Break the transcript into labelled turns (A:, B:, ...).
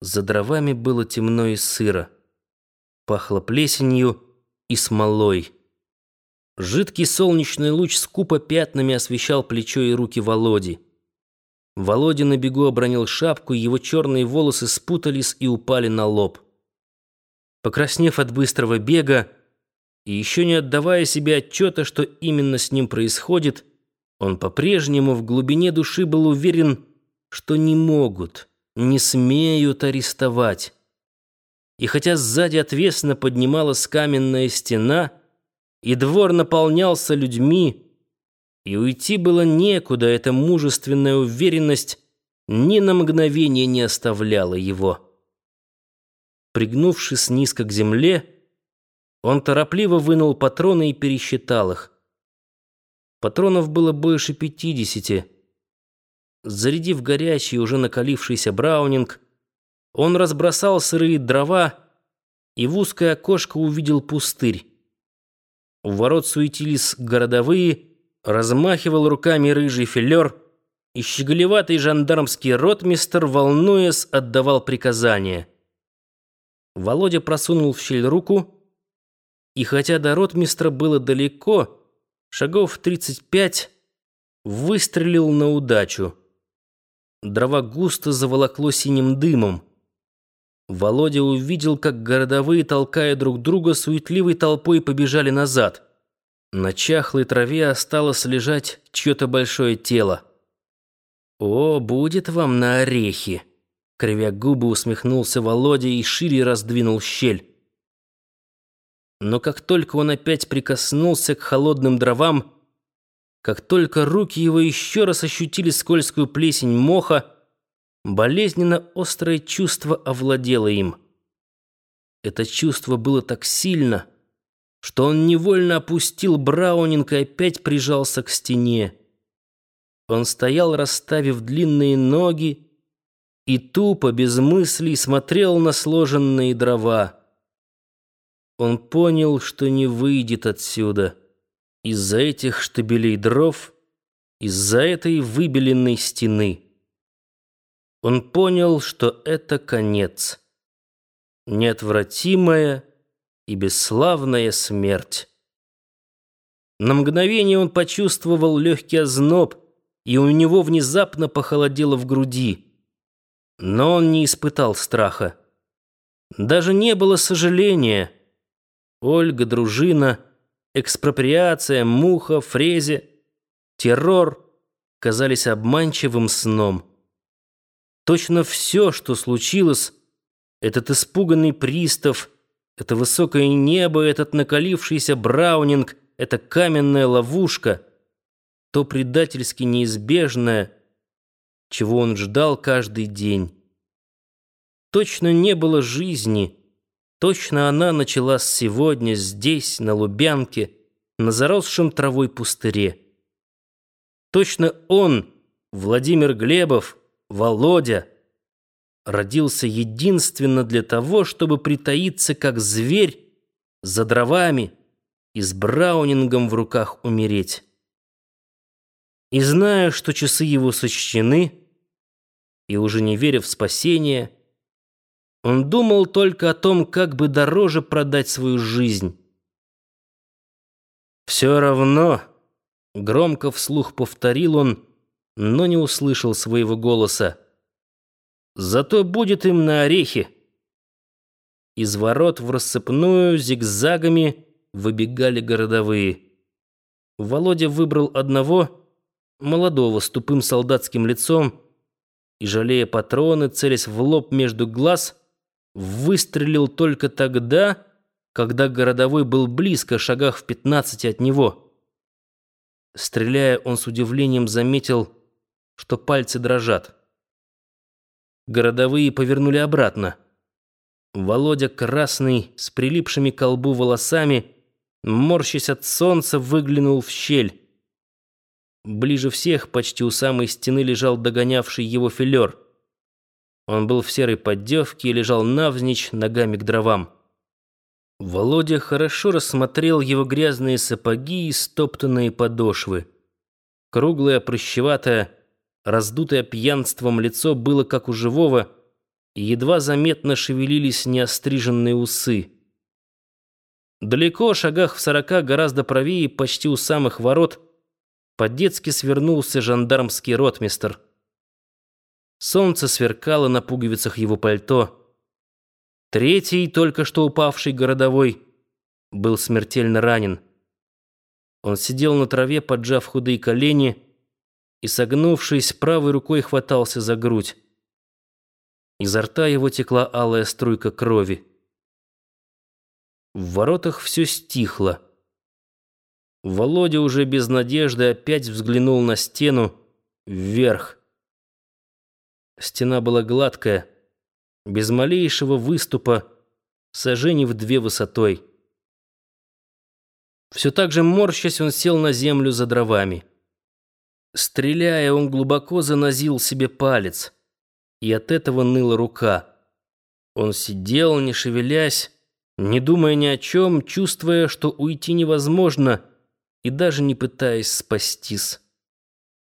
A: За дровами было темно и сыро. Пахло плесенью и смолой. Жидкий солнечный луч скупо пятнами освещал плечо и руки Володи. Володя на бегу обронил шапку, его черные волосы спутались и упали на лоб. Покраснев от быстрого бега и еще не отдавая себе отчета, что именно с ним происходит, он по-прежнему в глубине души был уверен, что не могут, не смеют арестовать. И хотя сзади отвесно поднималась каменная стена, и двор наполнялся людьми, и уйти было некуда, эта мужественная уверенность ни на мгновение не оставляла его. Пригнувшись низко к земле, он торопливо вынул патроны и пересчитал их. Патронов было больше пятидесяти. Зарядив горячий, уже накалившийся браунинг, он разбросал сырые дрова и в узкое окошко увидел пустырь. У ворот суетились городовые, размахивал руками рыжий филер, и щеголеватый жандармский ротмистер, волнуясь, отдавал приказания. Володя просунул в щель руку, и хотя до ротмистра было далеко, шагов тридцать пять, выстрелил на удачу. Дрова густо заволокло синим дымом. Володя увидел, как городовые, толкая друг друга, суетливой толпой побежали назад. На чахлой траве осталось лежать чье-то большое тело. «О, будет вам на орехи!» Кривя губы, усмехнулся Володя и шире раздвинул щель. Но как только он опять прикоснулся к холодным дровам, как только руки его еще раз ощутили скользкую плесень моха, болезненно острое чувство овладело им. Это чувство было так сильно, что он невольно опустил Браунинг и опять прижался к стене. Он стоял, расставив длинные ноги, и тупо, без мыслей, смотрел на сложенные дрова. Он понял, что не выйдет отсюда из-за этих штабелей дров, из-за этой выбеленной стены. Он понял, что это конец. Неотвратимая и бесславная смерть. На мгновение он почувствовал легкий озноб, и у него внезапно похолодело в груди. Но он не испытал страха. Даже не было сожаления. Ольга, дружина — экспроприация, муха, фрезе, террор казались обманчивым сном. Точно все, что случилось, этот испуганный пристав, это высокое небо, этот накалившийся браунинг, эта каменная ловушка, то предательски неизбежное, чего он ждал каждый день. Точно не было жизни — Точно она началась сегодня здесь, на Лубянке, на заросшем травой пустыре. Точно он, Владимир Глебов, Володя, родился единственно для того, чтобы притаиться как зверь за дровами и с браунингом в руках умереть. И зная, что часы его сочтены, и уже не веря в спасение, он думал только о том, как бы дороже продать свою жизнь. «Все равно», — громко вслух повторил он, но не услышал своего голоса. «Зато будет им на орехи». Из ворот в рассыпную зигзагами выбегали городовые. Володя выбрал одного, молодого, с тупым солдатским лицом, и, жалея патроны, целясь в лоб между глаз, выстрелил только тогда, когда городовой был близко, шагах в пятнадцати от него. Стреляя, он с удивлением заметил, что пальцы дрожат. Городовые повернули обратно. Володя красный, с прилипшими к колбу волосами, морщась от солнца, выглянул в щель. Ближе всех, почти у самой стены, лежал догонявший его филер — он был в серой поддевке и лежал навзничь ногами к дровам. Володя хорошо рассмотрел его грязные сапоги и стоптанные подошвы. Круглое, прыщеватое, раздутое пьянством лицо было как у живого, и едва заметно шевелились неостриженные усы. Далеко, шагах в сорока, гораздо правее, почти у самых ворот, по-детски свернулся жандармский ротмистр. Солнце сверкало на пуговицах его пальто. Третий, только что упавший городовой, был смертельно ранен. Он сидел на траве, поджав худые колени, и, согнувшись, правой рукой хватался за грудь. Изо рта его текла алая струйка крови. В воротах все стихло. Володя уже без надежды опять взглянул на стену вверх. Стена была гладкая, без малейшего выступа, сажений в две высотой. Все так же морщась, он сел на землю за дровами. Стреляя, он глубоко занозил себе палец, и от этого ныла рука. Он сидел, не шевелясь, не думая ни о чем, чувствуя, что уйти невозможно, и даже не пытаясь спастись.